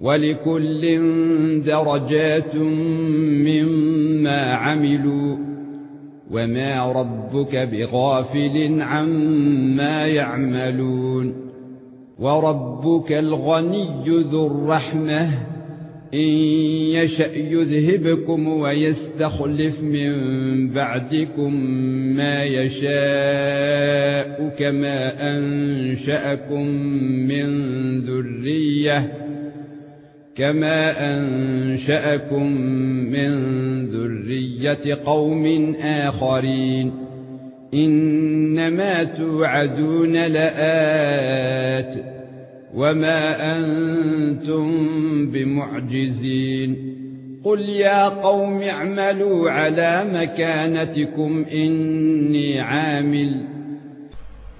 ولكل درجات مما عملوا وما ربك بغافل عما يعملون وربك الغني ذو الرحمة إن يشأ يذهبكم ويستخلف من بعدكم ما يشاء كما أنشأكم من ذرية كما انشأكم من ذرية قوم آخرين انما توعدون لآت وما أنتم بمعجزين قل يا قوم اعملوا على مكانتكم اني عامل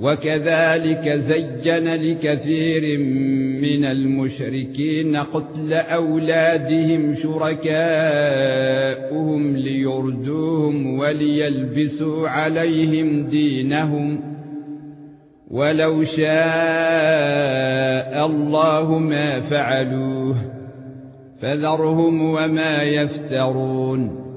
وكذلك زين لكثير من المشركين قتل أولادهم شركاءهم ليردوهم وليلبسوا عليهم دينهم. ولو شاء الله ما فعلوه فذرهم وما يفترون.